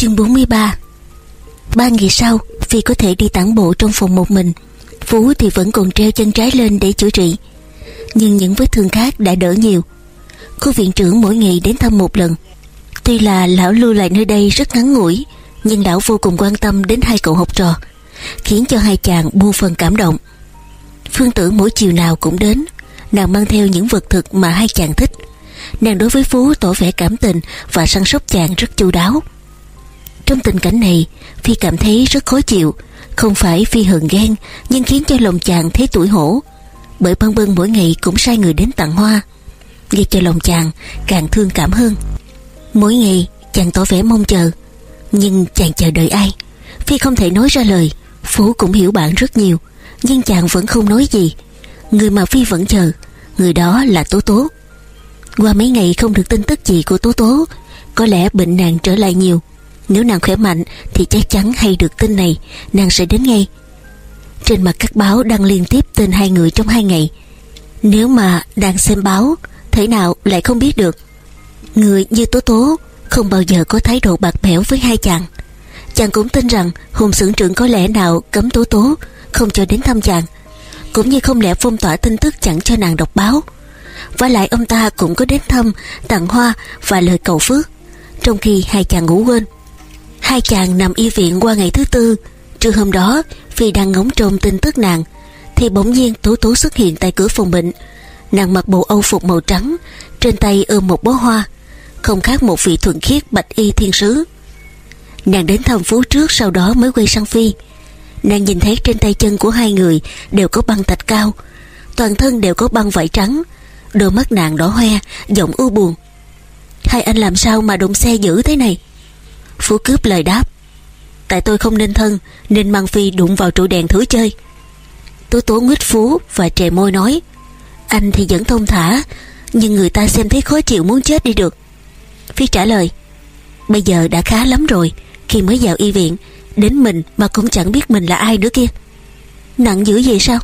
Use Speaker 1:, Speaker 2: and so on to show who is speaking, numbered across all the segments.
Speaker 1: Chương 43 Ba ngày sau, Phi có thể đi tản bộ trong phòng một mình. Phú thì vẫn còn treo chân trái lên để chữa trị. Nhưng những vết thương khác đã đỡ nhiều. Cô viện trưởng mỗi ngày đến thăm một lần. Tuy là lão lưu lại nơi đây rất ngắn ngủi, Nhưng lão vô cùng quan tâm đến hai cậu học trò, Khiến cho hai chàng buông phần cảm động. Phương tử mỗi chiều nào cũng đến, Nàng mang theo những vật thực mà hai chàng thích. Nàng đối với Phú tỏ vẻ cảm tình Và săn sóc chàng rất chu đáo. Trong tình cảnh này, Phi cảm thấy rất khó chịu. Không phải Phi hờn ghen, Nhưng khiến cho lòng chàng thấy tuổi hổ. Bởi băng bân mỗi ngày cũng sai người đến tặng hoa. Gây cho lòng chàng, càng thương cảm hơn. Mỗi ngày, chàng tỏ vẻ mong chờ. Nhưng chàng chờ đợi ai? Phi không thể nói ra lời. Phú cũng hiểu bạn rất nhiều, Nhưng chàng vẫn không nói gì. Người mà Phi vẫn chờ, Người đó là Tố Tố. Qua mấy ngày không được tin tức gì của Tố Tố, Có lẽ bệnh nàng trở lại nhiều. Nếu nàng khỏe mạnh, Thì chắc chắn hay được tin này. Nàng sẽ đến ngay. Trên mặt các báo đăng liên tiếp tên hai người trong hai ngày. Nếu mà đang xem báo, Thế nào lại không biết được. Người như Tố Tố Không bao giờ có thái độ bạc bẽo với hai chàng. Chàng cũng tin rằng Hùng xưởng trưởng có lẽ nào cấm Tố Tố Không cho đến thăm chàng, Cũng như không lẽ phong tỏa tin tức chẳng cho nàng đọc báo. Và lại ông ta cũng có đến thăm Tặng hoa và lời cầu phước, Trong khi hai chàng ngủ quên. Hai chàng nằm y viện qua ngày thứ tư. Trưa hôm đó Vì đang ngóng trông tin tức nàng, Thì bỗng nhiên Tố Tố xuất hiện tại cửa phòng bệnh. Nàng mặc bộ âu phục màu trắng, Trên tay ôm một bó hoa, Không khác một vị thuận khiết bạch y thiên sứ. Nàng đến thăm Phú trước Sau đó mới quay sang Phi. Nàng nhìn thấy trên tay chân của hai người Đều có băng thạch cao, Toàn thân đều có băng vải trắng, Đôi mắt nàng đỏ hoe, Giọng u buồn. Hai anh làm sao mà đụng xe dữ thế này? Phú cướp lời đáp. Tại tôi không nên thân, Nên mang Phi đụng vào trụ đèn thử chơi. Tố tố nguyết Phú Và trề môi nói, Anh thì vẫn thông thả, Nhưng người ta xem thấy khó chịu muốn chết đi được. Phi trả lời, Bây giờ đã khá lắm rồi, Khi mới vào y viện, Đến mình mà cũng chẳng biết mình là ai nữa kia. Nặng dữ vậy sao?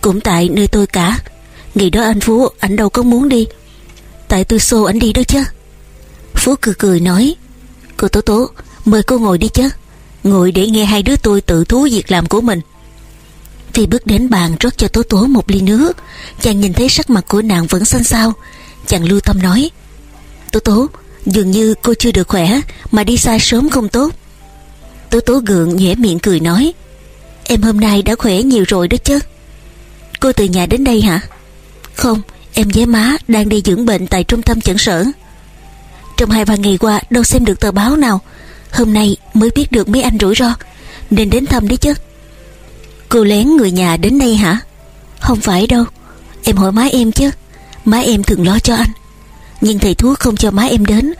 Speaker 1: Cũng tại nơi tôi cả, Ngày đó anh Phú ảnh đâu có muốn đi. Tại tôi xô ảnh đi đó chứ. Phú cười cười nói Cô Tố Tố. Mời cô ngồi đi chứ. Ngồi để nghe hai đứa tôi tự thú việc làm của mình. Phi bước đến bàn rót cho Tố Tố một ly nước. Chàng nhìn thấy sắc mặt của nàng vẫn xanh xao. Chàng lưu tâm nói, Tố Tố, Dường như cô chưa được khỏe, Mà đi xa sớm không tốt. Tố Tố gượng nhẽ miệng cười nói, Em hôm nay đã khỏe nhiều rồi đó chứ. Cô từ nhà đến đây hả? Không, Em với má đang đi dưỡng bệnh tại trung tâm chẩn sở. Trong hai ba ngày qua, Đâu xem được tờ báo nào. Hôm nay mới biết được mấy anh rủi ro. Nên đến thăm đấy chứ. Cô lén người nhà đến đây hả? Không phải đâu. Em hỏi má em chứ. Má em thường lo cho anh. Nhưng thầy thuốc không cho má em đến.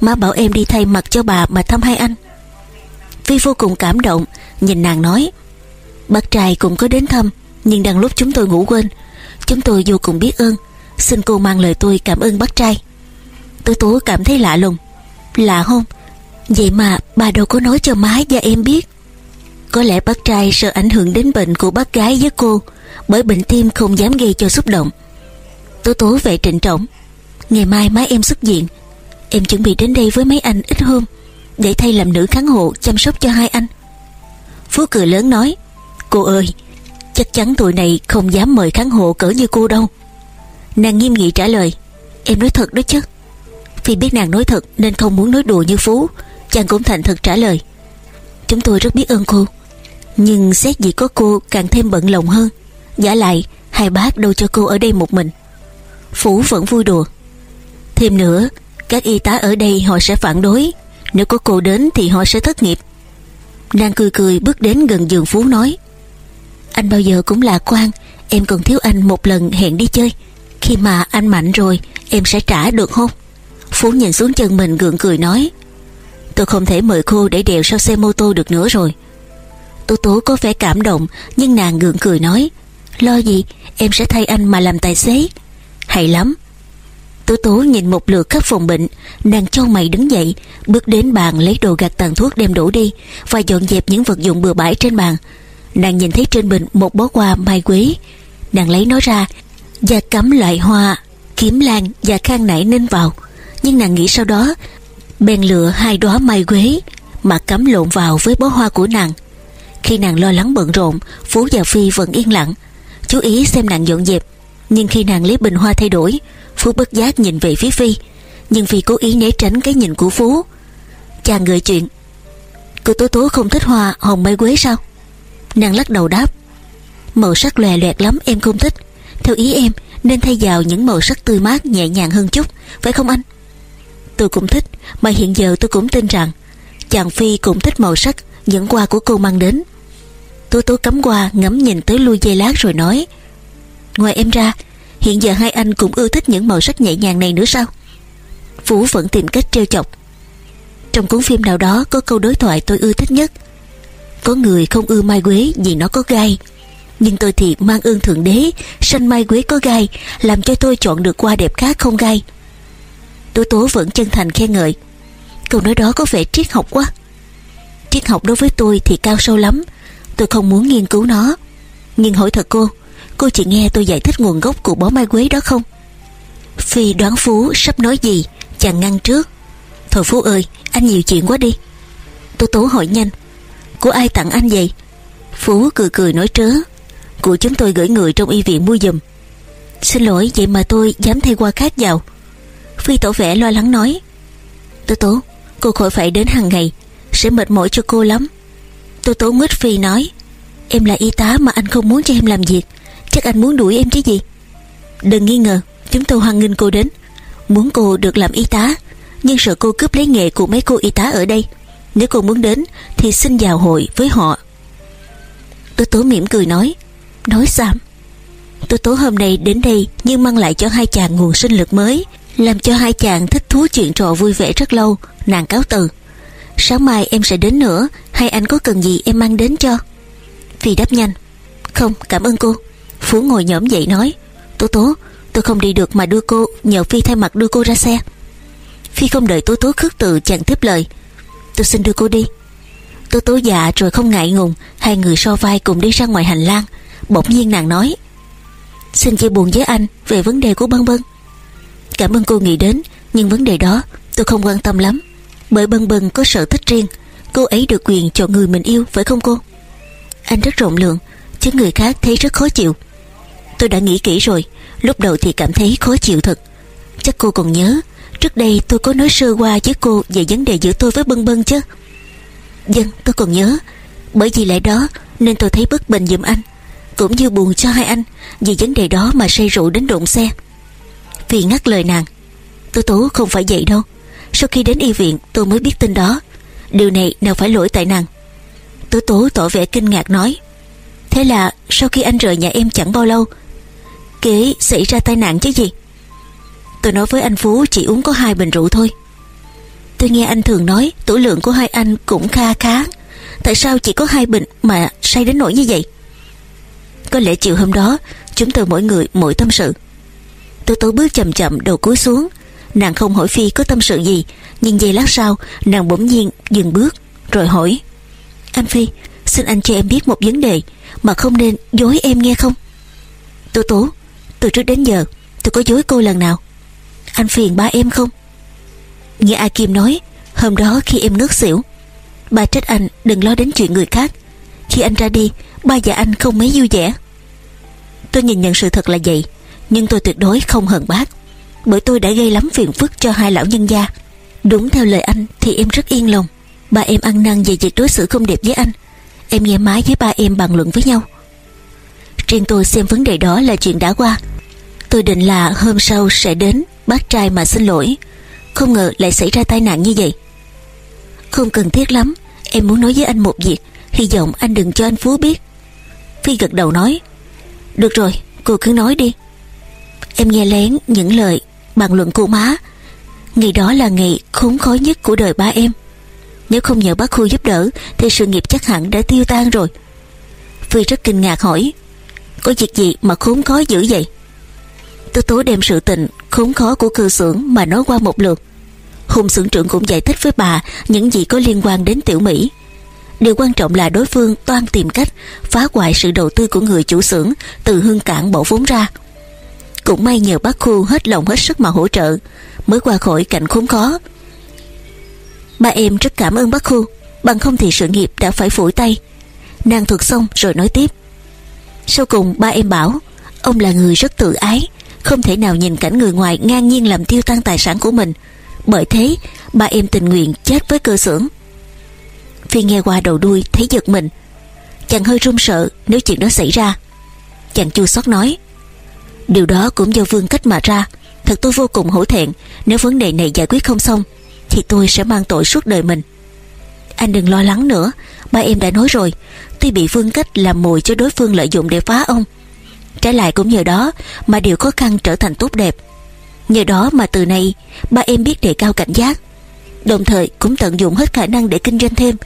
Speaker 1: Má bảo em đi thay mặt cho bà mà thăm hai anh. Phi vô cùng cảm động, Nhìn nàng nói, Bác trai cũng có đến thăm, Nhưng đang lúc chúng tôi ngủ quên. Chúng tôi vô cùng biết ơn. Xin cô mang lời tôi cảm ơn bác trai. Tôi tố cảm thấy lạ lùng. Lạ không? Vậy mà bà đâu có nói cho má và em biết. Có lẽ bác trai sợ ảnh hưởng đến bệnh của bác gái với cô, Bởi bệnh tim không dám gây cho xúc động. Tố tố vẻ trịnh trọng. Ngày mai má em xuất viện. Em chuẩn bị đến đây với mấy anh ít hôm, Để thay làm nữ kháng hộ chăm sóc cho hai anh. Phú cười lớn nói, Cô ơi, Chắc chắn tụi này không dám mời kháng hộ cỡ như cô đâu. Nàng nghiêm nghị trả lời, Em nói thật đó chứ. Phi biết nàng nói thật nên không muốn nói đùa như Phú. Chàng cũng thành thật trả lời. Chúng tôi rất biết ơn cô. Nhưng xét gì có cô càng thêm bận lòng hơn. Giả lại, Hai bác đâu cho cô ở đây một mình. Phú vẫn vui đùa. Thêm nữa, Các y tá ở đây họ sẽ phản đối. Nếu có cô đến thì họ sẽ thất nghiệp. Nàng cười cười bước đến gần giường Phú nói, Anh bao giờ cũng lạc quan, Em còn thiếu anh một lần hẹn đi chơi. Khi mà anh mạnh rồi, Em sẽ trả được không? Phú nhìn xuống chân mình gượng cười nói, Tôi không thể mời cô để đèo sau xe mô tô được nữa rồi. Tố tố có vẻ cảm động, Nhưng nàng gượng cười nói, Lo gì, em sẽ thay anh mà làm tài xế. Hay lắm. Tố tố nhìn một lượt khắp phòng bệnh, Nàng cho mày đứng dậy, Bước đến bàn lấy đồ gạt tàn thuốc đem đổ đi Và dọn dẹp những vật dụng bừa bãi trên bàn. Nàng nhìn thấy trên bình một bó hoa mai quế. Nàng lấy nó ra Và cắm loại hoa, Kiếm lan và khang nảy ninh vào. Nhưng nàng nghĩ sau đó, Bèn lựa hai đóa mai quế Mà cắm lộn vào với bó hoa của nàng. Khi nàng lo lắng bận rộn, Phú và Phi vẫn yên lặng, Chú ý xem nàng dọn dẹp. Nhưng khi nàng lấy bình hoa thay đổi, Phú bất giác nhìn về phía Phi. Nhưng Phi cố ý né tránh cái nhìn của Phú. Chàng gợi chuyện, Cô Tố Tố không thích hoa hồng mai quế sao? Nàng lắc đầu đáp, Màu sắc lòe loẹt lắm, em không thích. Theo ý em, nên thay vào những màu sắc tươi mát nhẹ nhàng hơn chút, Phải không anh? Tôi cũng thích, Mà hiện giờ tôi cũng tin rằng Chàng Phi cũng thích màu sắc Những hoa của cô mang đến. Tố tố cắm qua ngắm nhìn tới lui dây lát rồi nói, Ngoài em ra, Hiện giờ hai anh cũng ưa thích những màu sắc nhẹ nhàng này nữa sao? Phú vẫn tìm cách trêu chọc, Trong cuốn phim nào đó có câu đối thoại tôi ưa thích nhất. Có người không ưa mai quế vì nó có gai, Nhưng tôi thì mang ơn thượng đế, Sanh mai quế có gai, Làm cho tôi chọn được hoa đẹp khác không gai. Tố tố vẫn chân thành khen ngợi. Câu nói đó có vẻ triết học quá. Triết học đối với tôi thì cao sâu lắm. Tôi không muốn nghiên cứu nó. Nhưng hỏi thật cô Cô chỉ nghe tôi giải thích nguồn gốc của bó mai quế đó không? Phi đoán Phú sắp nói gì, Chàng ngăn trước. Thôi Phú ơi, anh nhiều chuyện quá đi. Tố tố hỏi nhanh, Của ai tặng anh vậy? Phú cười cười nói trớ, Của chúng tôi gửi người trong y viện mua giùm. Xin lỗi, vậy mà tôi dám thay qua khác vào. Phi tổ vẻ lo lắng nói. Tố tố, Cô khỏi phải đến hàng ngày. Sẽ mệt mỏi cho cô lắm. Tố tố nguyết Phi nói, Em là y tá mà anh không muốn cho em làm việc. Chắc anh muốn đuổi em chứ gì? Đừng nghi ngờ, Chúng tôi hoan nghênh cô đến. Muốn cô được làm y tá, Nhưng sợ cô cướp lấy nghề của mấy cô y tá ở đây. Nếu cô muốn đến, Thì xin vào hội với họ. Tố tố mỉm cười nói Nói sao Tố tố hôm nay đến đây Nhưng mang lại cho hai chàng nguồn sinh lực mới. Làm cho hai chàng thích thú chuyện trò vui vẻ rất lâu, Nàng cáo từ. Sáng mai em sẽ đến nữa, Hay anh có cần gì em mang đến cho? Phi đáp nhanh. Không, cảm ơn cô. Phú ngồi nhõm dậy nói. Tố tố, tôi không đi được mà đưa cô, Nhờ Phi thay mặt đưa cô ra xe. Phi không đợi tố tố khước từ chàng tiếp lời. Tôi xin đưa cô đi. Tố tố dạ rồi không ngại ngùng, Hai người so vai cùng đi ra ngoài hành lang. Bỗng nhiên nàng nói. Xin chia buồn với anh về vấn đề của Bân Bân. Cảm ơn cô nghĩ đến Nhưng vấn đề đó tôi không quan tâm lắm. Bởi Bân Bân có sở thích riêng Cô ấy được quyền chọn người mình yêu phải không cô? Anh rất rộng lượng Chứ người khác thấy rất khó chịu. Tôi đã nghĩ kỹ rồi Lúc đầu thì cảm thấy khó chịu thật. Chắc cô còn nhớ Trước đây tôi có nói sơ qua với cô Về vấn đề giữa tôi với Bân Bân chứ? Dân vâng, tôi còn nhớ. Bởi vì lẽ đó nên tôi thấy bất bình giùm anh. Cũng như buồn cho hai anh Vì vấn đề đó mà say rượu đến đụng xe. Vì ngắt lời nàng. Tôi tố không phải vậy đâu. Sau khi đến y viện, tôi mới biết tin đó. Điều này nào phải lỗi tại nàng. Tố tố tỏ vẻ kinh ngạc nói, Thế là sau khi anh rời nhà em chẳng bao lâu, Kế xảy ra tai nạn chứ gì? Tôi nói với anh Phú chỉ uống có hai bình rượu thôi. Tôi nghe anh thường nói Tủ lượng của hai anh cũng kha khá. Tại sao chỉ có hai bình mà say đến nỗi như vậy? Có lẽ chiều hôm đó, Chúng tôi mỗi người mỗi tâm sự. Tôi tối bước chậm chậm đầu cúi xuống. Nàng không hỏi Phi có tâm sự gì, Nhưng giây lát sau, Nàng bỗng nhiên dừng bước, Rồi hỏi, Anh Phi, xin anh cho em biết một vấn đề Mà không nên dối em nghe không? Tố tố, Từ trước đến giờ, tôi có dối cô lần nào? Anh phiền ba em không? Nghe A Kim nói, Hôm đó khi em ngất xỉu, Ba trách anh đừng lo đến chuyện người khác. Khi anh ra đi, Ba và anh không mấy vui vẻ. Tôi nhìn nhận sự thật là vậy. Nhưng tôi tuyệt đối không hận bác. Bởi tôi đã gây lắm phiền phức cho hai lão nhân gia. Đúng theo lời anh Thì em rất yên lòng. Ba em ăn năn về việc đối xử không đẹp với anh. Em nghe má với ba em bàn luận với nhau. Riêng tôi xem vấn đề đó là chuyện đã qua. Tôi định là hôm sau sẽ đến Bác trai mà xin lỗi. Không ngờ lại xảy ra tai nạn như vậy. Không cần thiết lắm. Em muốn nói với anh một việc. Hy vọng anh đừng cho anh Phú biết. Phi gật đầu nói, Được rồi, cô cứ nói đi. Em nghe lén những lời bàn luận của má. Ngày đó là ngày khốn khó nhất của đời ba em. Nếu không nhờ bác Khu giúp đỡ, Thì sự nghiệp chắc hẳn đã tiêu tan rồi. Phi rất kinh ngạc hỏi, Có việc gì mà khốn khó dữ vậy? Tôi tố đem sự tình khốn khó của cơ xưởng mà nói qua một lượt. Hùng xưởng trưởng cũng giải thích với bà những gì có liên quan đến tiểu Mỹ. Điều quan trọng là đối phương toan tìm cách phá hoại sự đầu tư của người chủ xưởng từ hương cảng bỏ vốn ra. Cũng may nhờ bác khu hết lòng hết sức mà hỗ trợ, mới qua khỏi cảnh khốn khó. Ba em rất cảm ơn bác khu. Bằng không thì sự nghiệp đã phải phủi tay. Nàng thuật xong rồi nói tiếp. Sau cùng ba em bảo, Ông là người rất tự ái, Không thể nào nhìn cảnh người ngoài ngang nhiên làm tiêu tan tài sản của mình. Bởi thế, ba em tình nguyện chết với cơ xưởng. Phi nghe qua đầu đuôi thấy giật mình. Chàng hơi run sợ nếu chuyện đó xảy ra. Chàng chua xót nói Điều đó cũng do vương cách mà ra. Thật tôi vô cùng hổ thẹn. Nếu vấn đề này giải quyết không xong, Thì tôi sẽ mang tội suốt đời mình. Anh đừng lo lắng nữa. Ba em đã nói rồi. Tuy bị vương cách làm mồi cho đối phương lợi dụng để phá ông, Trái lại cũng nhờ đó Mà điều khó khăn trở thành tốt đẹp. Nhờ đó mà từ nay, Ba em biết đề cao cảnh giác. Đồng thời cũng tận dụng hết khả năng để kinh doanh thêm.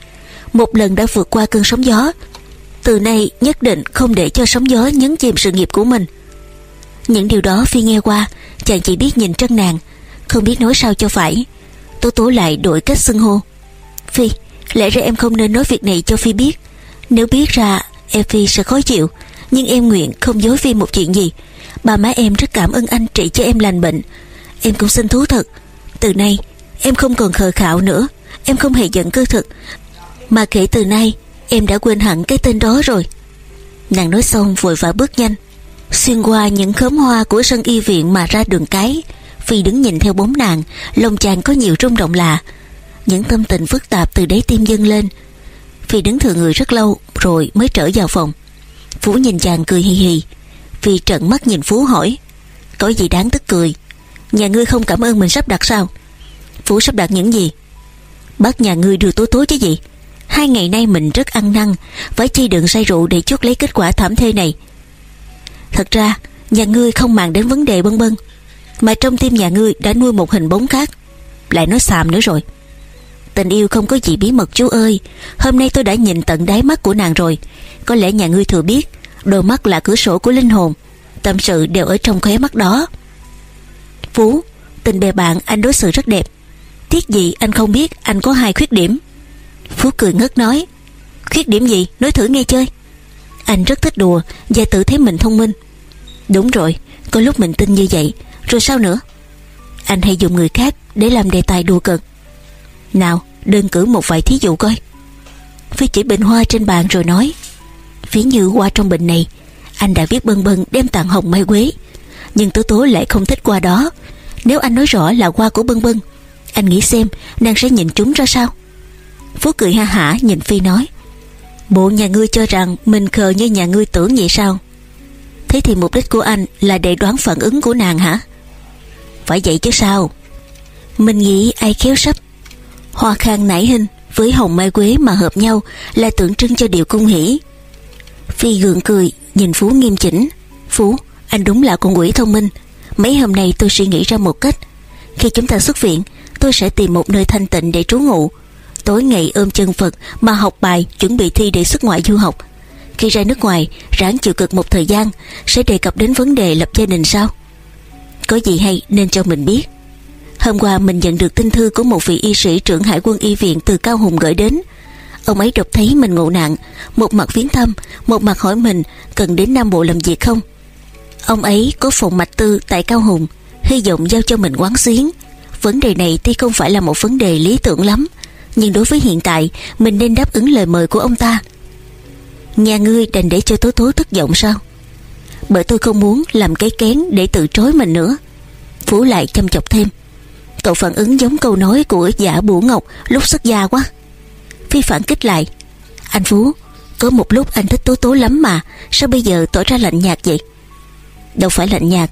Speaker 1: Một lần đã vượt qua cơn sóng gió, Từ nay nhất định không để cho sóng gió nhấn chìm sự nghiệp của mình. Những điều đó Phi nghe qua, Chàng chỉ biết nhìn chân nàng, Không biết nói sao cho phải. Tố tố lại đổi cách xưng hô. Phi, lẽ ra em không nên nói việc này cho Phi biết. Nếu biết ra em Phi sẽ khó chịu, Nhưng em nguyện không dối Phi một chuyện gì. Bà má em rất cảm ơn anh trị cho em lành bệnh. Em cũng xin thú thật. Từ nay, em không còn khờ khạo nữa. Em không hề giận cơ thực. Mà kể từ nay, Em đã quên hẳn cái tên đó rồi. Nàng nói xong vội vã bước nhanh. Xuyên qua những khóm hoa của sân y viện mà ra đường cái, Phi đứng nhìn theo bóng nàng Lòng chàng có nhiều rung động lạ. Những tâm tình phức tạp từ đáy tim dâng lên. Phi đứng thừa người rất lâu Rồi mới trở vào phòng. Phú nhìn chàng cười hì hì. Phi trợn mắt nhìn Phú hỏi, Có gì đáng tức cười? Nhà ngươi không cảm ơn mình sắp đặt sao? Phú sắp đặt những gì? Bác nhà ngươi đưa tối tối chứ gì? Hai ngày nay mình rất ăn năn, Phải chi đựng say rượu để chốt lấy kết quả thảm thê này. Thật ra, Nhà ngươi không màng đến vấn đề bân bân Mà trong tim nhà ngươi đã nuôi một hình bóng khác. Lại nói xàm nữa rồi. Tình yêu không có gì bí mật chú ơi. Hôm nay tôi đã nhìn tận đáy mắt của nàng rồi. Có lẽ nhà ngươi thừa biết, Đôi mắt là cửa sổ của linh hồn. Tâm sự đều ở trong khóe mắt đó. Phú, Tình bè bạn anh đối xử rất đẹp. Tiếc gì anh không biết anh có hai khuyết điểm? Phú cười ngất nói. Khuyết điểm gì? Nói thử nghe chơi. Anh rất thích đùa, Và tự thấy mình thông minh. Đúng rồi, Có lúc mình tin như vậy, Rồi sao nữa? Anh hay dùng người khác để làm đề tài đùa cợt. Nào, đơn cử một vài thí dụ coi. Phi chỉ bình hoa trên bàn rồi nói, Ví như hoa trong bình này, Anh đã viết bân bân đem tặng hồng mai quế, Nhưng tố tố lại không thích hoa đó. Nếu anh nói rõ là hoa của bân bân, Anh nghĩ xem nàng sẽ nhìn chúng ra sao? Phú cười ha hả nhìn Phi nói, Bộ nhà ngươi cho rằng Mình khờ như nhà ngươi tưởng vậy sao? Thế thì mục đích của anh Là để đoán phản ứng của nàng hả? Phải vậy chứ sao? Mình nghĩ ai khéo sắp. Hoa khang nảy hình Với hồng mai quế mà hợp nhau Là tượng trưng cho điều cung hỷ. Phi gượng cười, Nhìn Phú nghiêm chỉnh. Phú, anh đúng là con quỷ thông minh. Mấy hôm nay tôi suy nghĩ ra một cách. Khi chúng ta xuất viện, Tôi sẽ tìm một nơi thanh tịnh để trú ngụ. Tối ngày ôm chân Phật Mà học bài chuẩn bị thi để xuất ngoại du học. Khi ra nước ngoài, Ráng chịu cực một thời gian, Sẽ đề cập đến vấn đề lập gia đình sao? Có gì hay nên cho mình biết. Hôm qua mình nhận được tin thư Của một vị y sĩ trưởng hải quân y viện Từ Cao Hùng gửi đến. Ông ấy đọc thấy mình ngộ nạn, Một mặt viếng thăm, Một mặt hỏi mình cần đến Nam Bộ làm việc không? Ông ấy có phòng mạch tư tại Cao Hùng, Hy vọng giao cho mình quán xuyến. Vấn đề này tuy không phải là một vấn đề lý tưởng lắm, Nhưng đối với hiện tại, Mình nên đáp ứng lời mời của ông ta. Nhà ngươi đành để cho Tố Tố thất vọng sao? Bởi tôi không muốn làm cái kén Để tự trối mình nữa. Phú lại chăm chọc thêm. Cậu phản ứng giống câu nói của giả bủ ngọc Lúc xuất gia quá. Phi phản kích lại. Anh Phú, Có một lúc anh thích Tố Tố lắm mà, Sao bây giờ tỏ ra lạnh nhạt vậy? Đâu phải lạnh nhạt,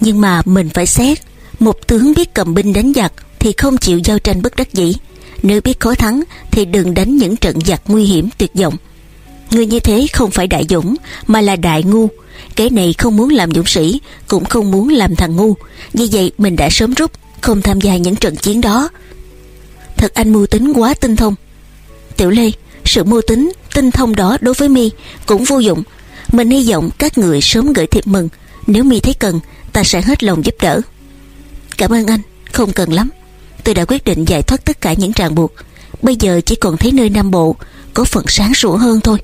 Speaker 1: Nhưng mà mình phải xét. Một tướng biết cầm binh đánh giặc Thì không chịu giao tranh bất đắc dĩ. Nếu biết khó thắng Thì đừng đánh những trận giặc nguy hiểm tuyệt vọng. Người như thế không phải đại dũng Mà là đại ngu. Cái này không muốn làm dũng sĩ Cũng không muốn làm thằng ngu. Vì vậy mình đã sớm rút Không tham gia những trận chiến đó. Thật anh mưu tính quá tinh thông. Tiểu Lê Sự mưu tính, tinh thông đó đối với mi Cũng vô dụng. Mình hy vọng các người sớm gửi thiệp mừng. Nếu mi thấy cần Ta sẽ hết lòng giúp đỡ. Cảm ơn anh, không cần lắm. Tôi đã quyết định giải thoát tất cả những ràng buộc. Bây giờ chỉ còn thấy nơi Nam Bộ Có phần sáng sủa hơn thôi.